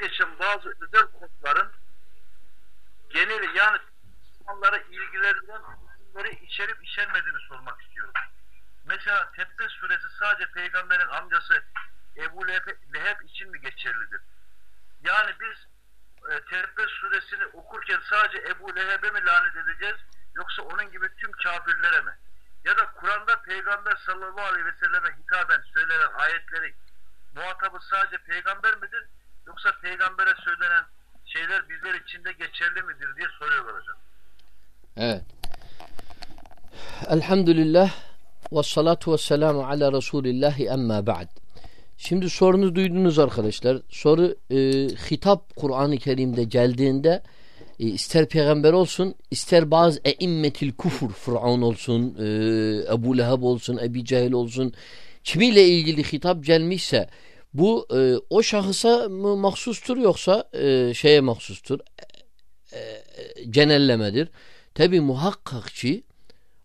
geçen bazı özel konuların geneli yani Müslümanları ilgilendiren hükümleri içerip içermediğini sormak istiyorum. Mesela Tebbe suresi sadece peygamberin amcası Ebu Leheb için mi geçerlidir? Yani biz e, Tebbe suresini okurken sadece Ebu Leheb'e mi lanet edeceğiz yoksa onun gibi tüm kafirlere mi? Ya da Kur'an'da peygamber sallallahu aleyhi ve selleme hitaben söylenen ayetleri muhatabı sadece peygamber midir yoksa peygambere söylenen şeyler bizler için de geçerli midir diye soruyorlar hocam. Evet. Elhamdülillah ve salatu ve selamu ala Resulillahi emma ba'd. Şimdi sorunu duydunuz arkadaşlar. Soru e, hitap Kur'an-ı Kerim'de geldiğinde e, ister peygamber olsun ister bazı eimmetil kufur Fıraun olsun e, Ebu Leheb olsun Ebi Cehil olsun kimiyle ilgili hitap gelmişse bu e, o şahısa mı mahsustur yoksa e, şeye mahsustur e, e, genellemedir. Tabi muhakkak ki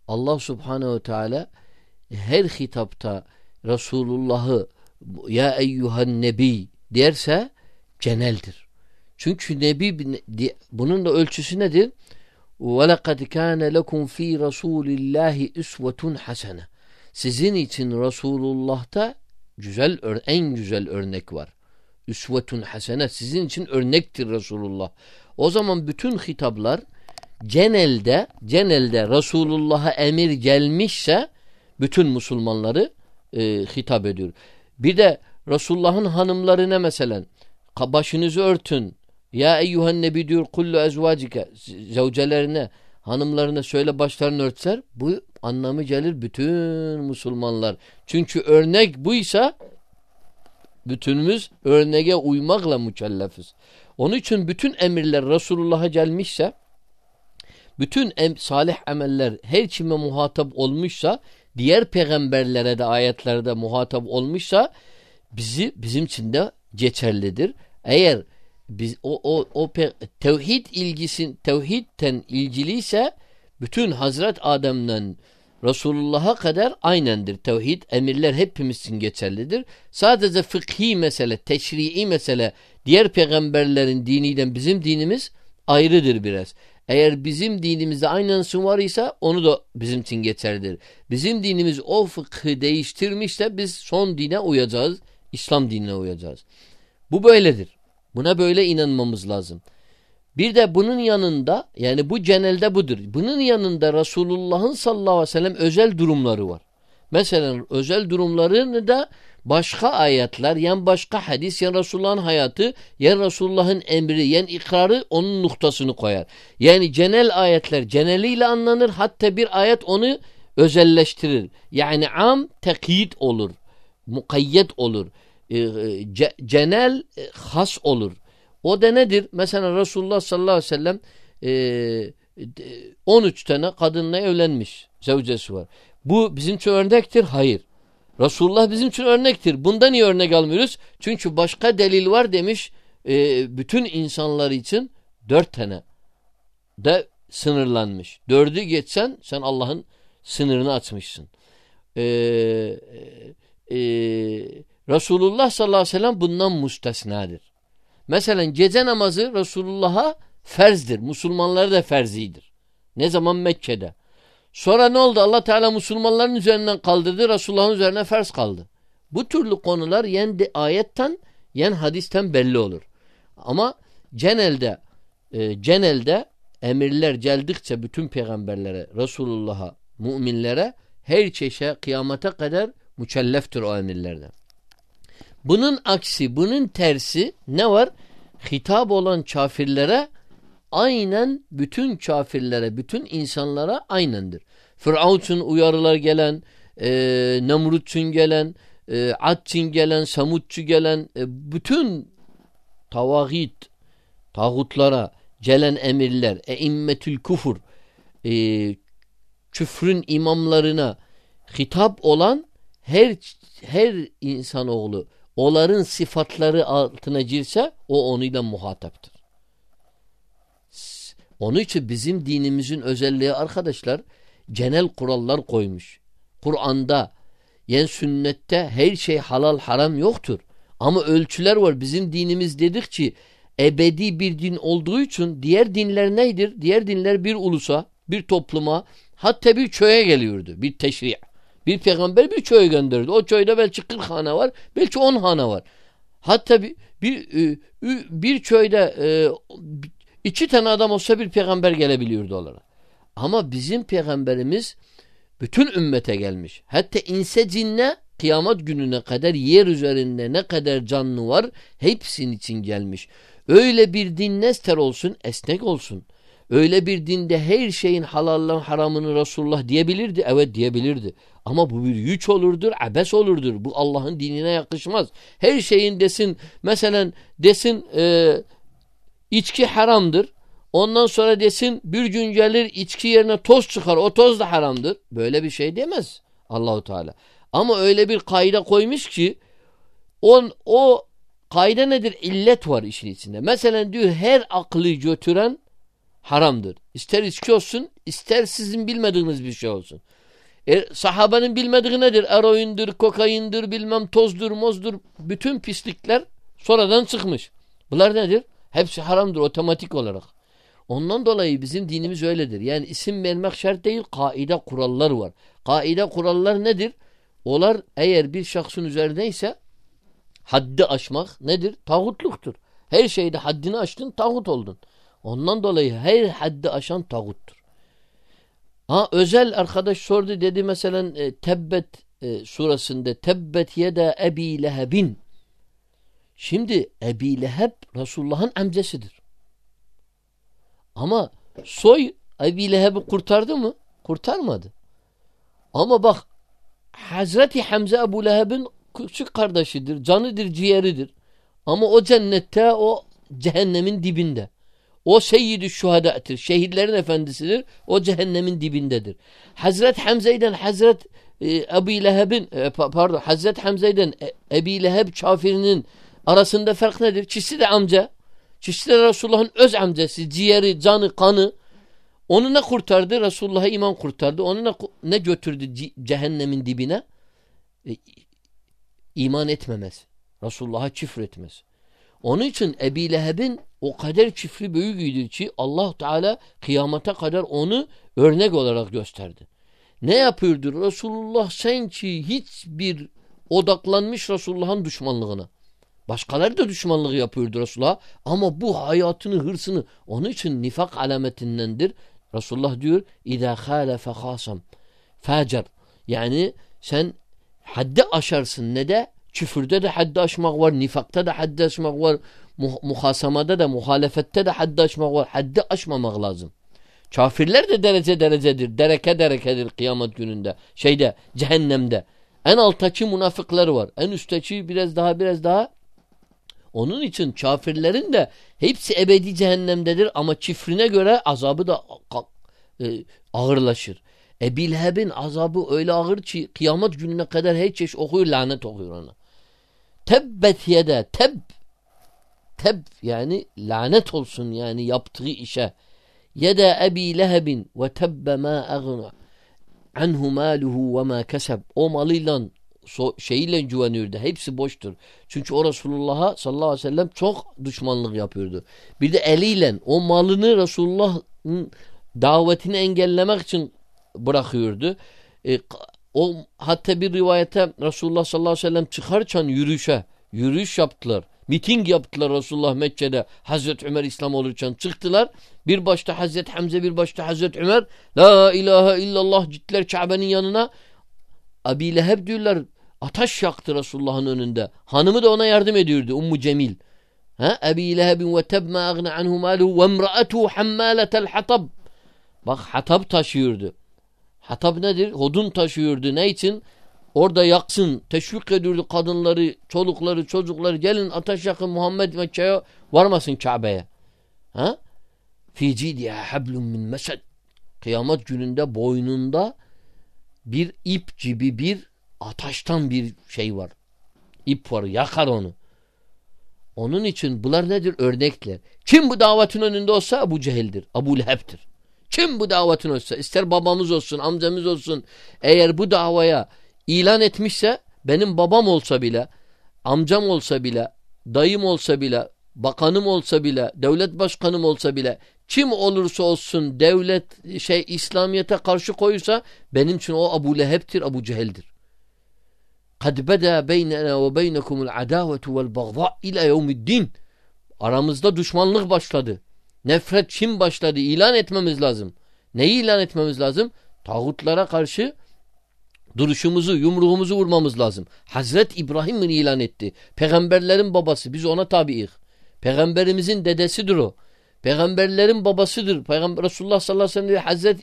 Allah subhanehu ve teala her hitapta Resulullah'ı ya eyyuhan nebi derse geneldir. Çünkü nebi bunun da ölçüsü nedir? وَلَقَدْ كَانَ لَكُمْ ف۪ي رَسُولِ اللّٰهِ اُسْوَةٌ حَسَنَةٌ Sizin için Resulullah'ta güzel en güzel örnek var. Üsvetun hasene sizin için örnektir Resulullah. O zaman bütün hitaplar genelde genelde Resulullah'a emir gelmişse bütün Müslümanları e, hitap ediyor. Bir de Resulullah'ın hanımlarına mesela başınızı örtün. Ya eyyuhen nebi diyor kullu ezvacike zevcelerine hanımlarına söyle başlarını örtser bu anlamı gelir bütün Müslümanlar. Çünkü örnek buysa bütünümüz örneğe uymakla mükellefiz. Onun için bütün emirler Resulullah'a gelmişse bütün em, salih emeller her kime muhatap olmuşsa diğer peygamberlere de ayetlerde muhatap olmuşsa bizi bizim için de geçerlidir. Eğer biz o o o tevhid ilgisin tevhidten ilgiliyse bütün Hazret Adem'den Resulullah'a kadar aynendir. Tevhid emirler hepimiz için geçerlidir. Sadece fıkhi mesele, teşrii mesele diğer peygamberlerin diniyle bizim dinimiz ayrıdır biraz. Eğer bizim dinimizde aynısı var ise onu da bizim için geçerlidir. Bizim dinimiz o fıkhı değiştirmişse biz son dine uyacağız. İslam dinine uyacağız. Bu böyledir. Buna böyle inanmamız lazım. Bir de bunun yanında yani bu genelde budur. Bunun yanında Resulullah'ın sallallahu aleyhi ve sellem özel durumları var. Mesela özel durumlarını da başka ayetler, yani başka hadis, yani Resulullah'ın hayatı, yani Resulullah'ın emri, yani ikrarı onun noktasını koyar. Yani genel ayetler geneliyle anlanır. Hatta bir ayet onu özelleştirir. Yani am tekiyit olur. Mukayyet olur. E, e, genel e, has olur. O da nedir? Mesela Resulullah sallallahu aleyhi ve sellem e, 13 tane kadınla evlenmiş. Zevcesi var. Bu bizim için örnektir? Hayır. Resulullah bizim için örnektir. Bunda niye örnek almıyoruz? Çünkü başka delil var demiş e, bütün insanlar için dört tane de sınırlanmış. Dördü geçsen sen Allah'ın sınırını açmışsın. E, e, Resulullah sallallahu aleyhi ve sellem bundan müstesnadır. Mesela gece namazı Resulullah'a ferzdir. Müslümanlara da ferzidir. Ne zaman Mekke'de. Sonra ne oldu? Allah Teala Müslümanların üzerinden kaldırdı. Resulullah'ın üzerine ferz kaldı. Bu türlü konular yen ayetten yen hadisten belli olur. Ama genelde e, genelde emirler geldikçe bütün peygamberlere, Resulullah'a, müminlere her çeşe kıyamete kadar mükelleftir o emirlerden. Bunun aksi, bunun tersi ne var? Hitap olan kafirlere aynen bütün kafirlere, bütün insanlara aynendir. Firavun için uyarılar gelen, e, Nemrut için gelen, e, Ad için gelen, Samutçu gelen, e, bütün tavagit, tağutlara gelen emirler, eimmetül kufur, e, küfrün imamlarına hitap olan her her insanoğlu onların sıfatları altına girse o onuyla muhataptır. Onun için bizim dinimizin özelliği arkadaşlar genel kurallar koymuş. Kur'an'da yani sünnette her şey halal haram yoktur. Ama ölçüler var. Bizim dinimiz dedik ki ebedi bir din olduğu için diğer dinler neydir? Diğer dinler bir ulusa, bir topluma hatta bir köye geliyordu. Bir teşri'. Bir peygamber bir köye gönderdi. O köyde belki 40 hane var, belki 10 hane var. Hatta bir bir, e, bir köyde e, iki tane adam olsa bir peygamber gelebiliyordu onlara. Ama bizim peygamberimiz bütün ümmete gelmiş. Hatta inse cinne kıyamet gününe kadar yer üzerinde ne kadar canlı var hepsinin için gelmiş. Öyle bir din nester olsun esnek olsun. Öyle bir dinde her şeyin halallan haramını Resulullah diyebilirdi. Evet diyebilirdi. Ama bu bir yüç olurdur, abes olurdur. Bu Allah'ın dinine yakışmaz. Her şeyin desin, mesela desin e, içki haramdır. Ondan sonra desin bir gün gelir içki yerine toz çıkar. O toz da haramdır. Böyle bir şey demez Allahu Teala. Ama öyle bir kayda koymuş ki on, o kayda nedir? İllet var işin içinde. Mesela diyor her aklı götüren haramdır. İster içki olsun, ister sizin bilmediğiniz bir şey olsun. E, sahabenin bilmediği nedir? Eroindir, kokaindir, bilmem tozdur, mozdur. Bütün pislikler sonradan çıkmış. Bunlar nedir? Hepsi haramdır otomatik olarak. Ondan dolayı bizim dinimiz öyledir. Yani isim vermek şart değil, kaide kurallar var. Kaide kurallar nedir? Olar eğer bir şahsın üzerindeyse haddi aşmak nedir? Tağutluktur. Her şeyde haddini aştın, tağut oldun. Ondan dolayı her haddi aşan tağuttur. Ha özel arkadaş sordu dedi mesela e, Tebbet e, surasında Tebbet yeda Ebi Lehebin. Şimdi Ebi Leheb Resulullah'ın amcasıdır. Ama soy Ebi Leheb'i kurtardı mı? Kurtarmadı. Ama bak Hazreti Hamza Ebu Leheb'in küçük kardeşidir, canıdır, ciğeridir. Ama o cennette o cehennemin dibinde. O seyyid-i şuhadadır. Şehitlerin efendisidir. O cehennemin dibindedir. Hazret Hamze'den Hazret e, Ebu Leheb'in e, pardon Hazret Hamze'den e, Ebu Leheb kafirinin arasında fark nedir? Çisi de amca. Çisi de Resulullah'ın öz amcası. Ciğeri, canı, kanı. Onu ne kurtardı? Resulullah'a iman kurtardı. Onu ne, ne götürdü cehennemin dibine? E, iman etmemez. Resulullah'a küfür etmez. Onun için Ebi Leheb'in o kadar çiftli büyüğüydü ki Allah Teala kıyamata kadar onu örnek olarak gösterdi. Ne yapıyordu? Resulullah sanki hiçbir odaklanmış Resulullah'ın düşmanlığına. Başkaları da düşmanlığı yapıyordu Resulullah ama bu hayatını, hırsını onun için nifak alametindendir. Resulullah diyor اِذَا خَالَ فَخَاسَمْ Facer. Yani sen haddi aşarsın ne de Küfürde de haddi aşmak var, nifakta da haddi aşmak var, muhasamada da, muhalefette de haddi aşmak var. Haddi aşmamak lazım. Kafirler de derece derecedir, dereke derekedir kıyamet gününde. Şeyde, cehennemde. En alttaki münafıklar var. En üstteki biraz daha biraz daha. Onun için kafirlerin de hepsi ebedi cehennemdedir ama çifrine göre azabı da e, ağırlaşır. Ebi Leheb'in azabı öyle ağır ki kıyamet gününe kadar her çeşit okuyor lanet okuyor ona. Tebbet yede teb teb yani lanet olsun yani yaptığı işe. Yede Ebi Lehebin ve tebbe ma agna anhu maluhu ve ma keseb. O malıyla so, şeyiyle güveniyordu. Hepsi boştur. Çünkü o Resulullah'a sallallahu aleyhi ve sellem çok düşmanlık yapıyordu. Bir de eliyle o malını Resulullah'ın davetini engellemek için bırakıyordu. E, o hatta bir rivayete Resulullah sallallahu aleyhi ve sellem çıkarken yürüyüşe, yürüyüş yaptılar. Miting yaptılar Resulullah Mekke'de. Hazreti Ömer İslam olurken çıktılar. Bir başta Hazreti Hamze bir başta Hazreti Ömer. La ilahe illallah gittiler Kabe'nin yanına. Abi Leheb diyorlar ateş yaktı Resulullah'ın önünde. Hanımı da ona yardım ediyordu. Ummu Cemil. Ha? Abi Lehebin ve teb ma agna anhu maluhu ve emra'atuhu hammaletel hatab. Bak hatab taşıyordu. Hatab nedir? Hodun taşıyordu. Ne için? Orada yaksın. Teşvik ediyordu kadınları, çolukları, çocukları. Gelin ateş yakın Muhammed Mekke'ye varmasın Kabe'ye. Ha? Fi cidiha hablum min mesed. Kıyamet gününde boynunda bir ip gibi bir ataştan bir şey var. İp var. Yakar onu. Onun için bunlar nedir? Örnekler. Kim bu davetin önünde olsa Abu Cehil'dir. Abu Leheb'tir. Kim bu davetin olsa ister babamız olsun amcamız olsun eğer bu davaya ilan etmişse benim babam olsa bile amcam olsa bile, dayım olsa bile, bakanım olsa bile, devlet başkanım olsa bile kim olursa olsun devlet şey İslamiyete karşı koyursa benim için o Abu Leheb'tir, Abu. Kad beda beynena ve beynekumul adavetu vel bagza ila yevmiddin. Aramızda düşmanlık başladı. Nefret kim başladı? İlan etmemiz lazım. Neyi ilan etmemiz lazım? Tağutlara karşı duruşumuzu, yumruğumuzu vurmamız lazım. Hazret İbrahim bunu ilan etti. Peygamberlerin babası. Biz ona tabiiz. Peygamberimizin dedesidir o. Peygamberlerin babasıdır. Peygamber Resulullah sallallahu aleyhi ve sellem Hazret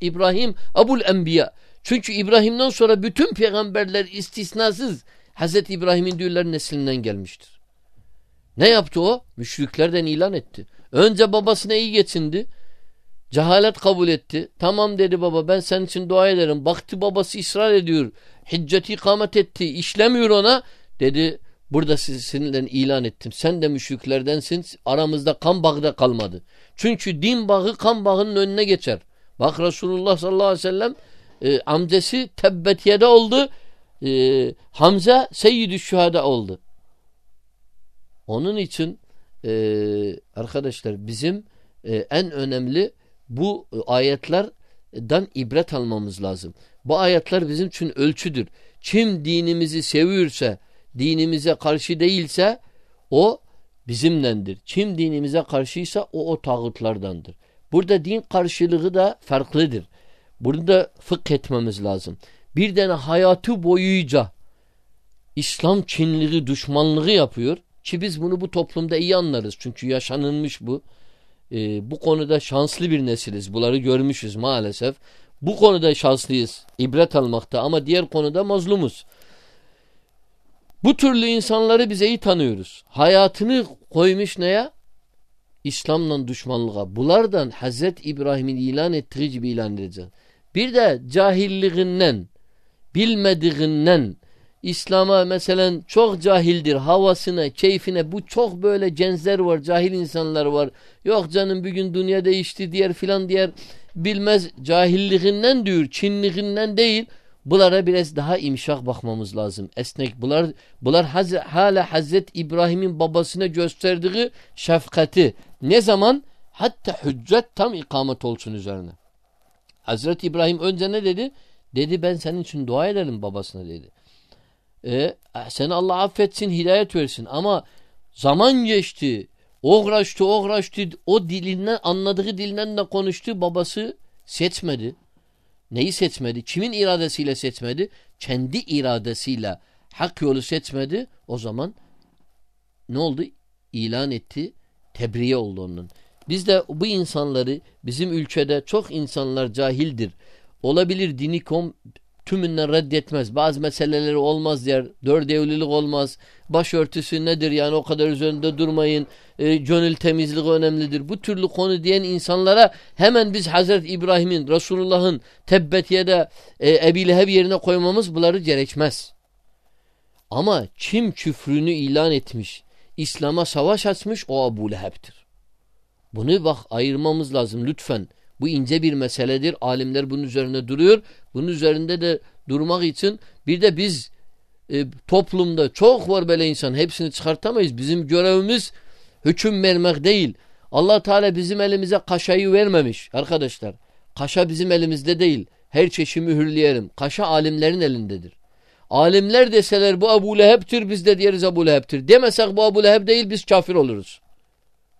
İbrahim Abul Enbiya. Çünkü İbrahim'den sonra bütün peygamberler istisnasız Hazreti İbrahim'in diyorlar neslinden gelmiştir. Ne yaptı o? Müşriklerden ilan etti. Önce babasına iyi geçindi. Cehalet kabul etti. Tamam dedi baba ben senin için dua ederim. Baktı babası ısrar ediyor. Hicceti ikamet etti. İşlemiyor ona. Dedi burada sizinle ilan ettim. Sen de müşriklerdensin. Aramızda kan bağı da kalmadı. Çünkü din bağı kan bağının önüne geçer. Bak Resulullah sallallahu aleyhi ve sellem e, amcası Tebbetiye'de oldu. E, Hamza Seyyid-i Şühada oldu. Onun için e, arkadaşlar bizim e, en önemli bu ayetlerden ibret almamız lazım. Bu ayetler bizim için ölçüdür. Kim dinimizi seviyorsa, dinimize karşı değilse o bizimlendir. Kim dinimize karşıysa o o tağutlardandır. Burada din karşılığı da farklıdır. Burada fıkh etmemiz lazım. Bir tane hayatı boyuyca İslam Çinliği düşmanlığı yapıyor ki biz bunu bu toplumda iyi anlarız. Çünkü yaşanılmış bu. Ee, bu konuda şanslı bir nesiliz. Bunları görmüşüz maalesef. Bu konuda şanslıyız. ibret almakta ama diğer konuda mazlumuz. Bu türlü insanları bize iyi tanıyoruz. Hayatını koymuş neye? İslam'la düşmanlığa. Bunlardan Hazret İbrahim'in ilan ettiği gibi ilan edeceğiz. Bir de cahilliğinden, bilmediğinden, İslam'a mesela çok cahildir havasına, keyfine bu çok böyle cenzer var, cahil insanlar var. Yok canım bugün dünya değişti diğer filan diğer bilmez cahilliğinden diyor, Çinliğinden değil. Bunlara biraz daha imşak bakmamız lazım. Esnek bunlar bunlar haz, hala Hazret İbrahim'in babasına gösterdiği şefkati. Ne zaman? Hatta hüccet tam ikamet olsun üzerine. Hazreti İbrahim önce ne dedi? Dedi ben senin için dua ederim babasına dedi. E, seni Allah affetsin, hidayet versin. Ama zaman geçti. Uğraştı, uğraştı. O dilinden, anladığı dilinden de konuştu. Babası seçmedi. Neyi seçmedi? Kimin iradesiyle seçmedi? Kendi iradesiyle hak yolu seçmedi. O zaman ne oldu? İlan etti. Tebriye oldu onun. Biz de bu insanları bizim ülkede çok insanlar cahildir. Olabilir dini kom tümünden reddetmez. Bazı meseleleri olmaz der. Dört evlilik olmaz. Başörtüsü nedir yani o kadar üzerinde durmayın. E, gönül temizliği önemlidir. Bu türlü konu diyen insanlara hemen biz Hazreti İbrahim'in, Resulullah'ın tebbetiyede e, Ebi Leheb yerine koymamız bunları gerekmez. Ama kim küfrünü ilan etmiş, İslam'a savaş açmış o Abu Leheb'tir. Bunu bak ayırmamız lazım lütfen. Bu ince bir meseledir. Alimler bunun üzerine duruyor. Bunun üzerinde de durmak için bir de biz e, toplumda çok var böyle insan. Hepsini çıkartamayız. Bizim görevimiz hüküm vermek değil. Allah Teala bizim elimize kaşayı vermemiş arkadaşlar. Kaşa bizim elimizde değil. Her çeşi mühürleyelim. Kaşa alimlerin elindedir. Alimler deseler bu Ebu Leheb'tir biz de diğeriz Ebu Leheb'tir. Demesek bu Ebu Leheb değil biz kafir oluruz.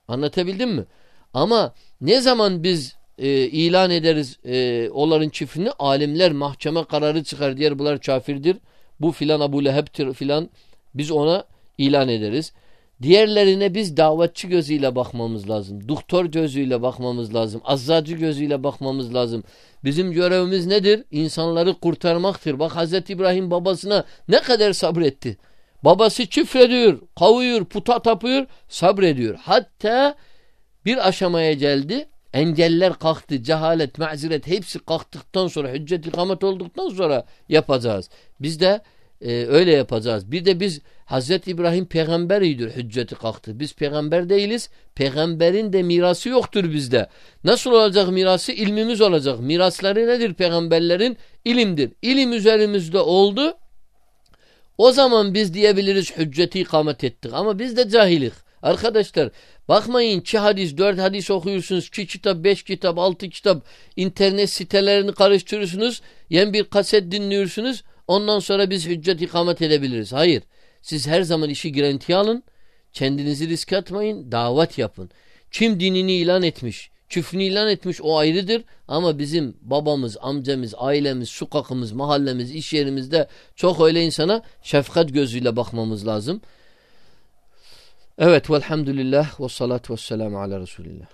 Anlatabildim mi? Ama ne zaman biz e, ilan ederiz e, onların çiftini alimler mahkeme kararı çıkar diğer bunlar kafirdir. Bu filan Abu Leheb'tir filan biz ona ilan ederiz. Diğerlerine biz davetçi gözüyle bakmamız lazım. Doktor gözüyle bakmamız lazım. Azzacı gözüyle bakmamız lazım. Bizim görevimiz nedir? İnsanları kurtarmaktır. Bak Hazreti İbrahim babasına ne kadar sabretti. Babası çifrediyor, kavuyor, puta tapıyor, sabrediyor. Hatta bir aşamaya geldi. Engeller kalktı. Cehalet, maziret hepsi kalktıktan sonra hüccet ikamet olduktan sonra yapacağız. Biz de e, öyle yapacağız. Bir de biz Hazreti İbrahim peygamberidir hücceti kalktı. Biz peygamber değiliz. Peygamberin de mirası yoktur bizde. Nasıl olacak mirası? İlmimiz olacak. Mirasları nedir peygamberlerin? İlimdir. İlim üzerimizde oldu. O zaman biz diyebiliriz hücceti ikamet ettik. Ama biz de cahilik. Arkadaşlar bakmayın iki hadis, dört hadis okuyorsunuz. iki kitap, beş kitap, altı kitap. internet sitelerini karıştırıyorsunuz. Yen bir kaset dinliyorsunuz. Ondan sonra biz hüccet ikamet edebiliriz. Hayır. Siz her zaman işi girintiye alın. Kendinizi risk atmayın. Davet yapın. Kim dinini ilan etmiş, küfrünü ilan etmiş o ayrıdır. Ama bizim babamız, amcamız, ailemiz, sokakımız, mahallemiz, iş yerimizde çok öyle insana şefkat gözüyle bakmamız lazım. Evet velhamdülillah ve salatu ve selamu ala Resulillah.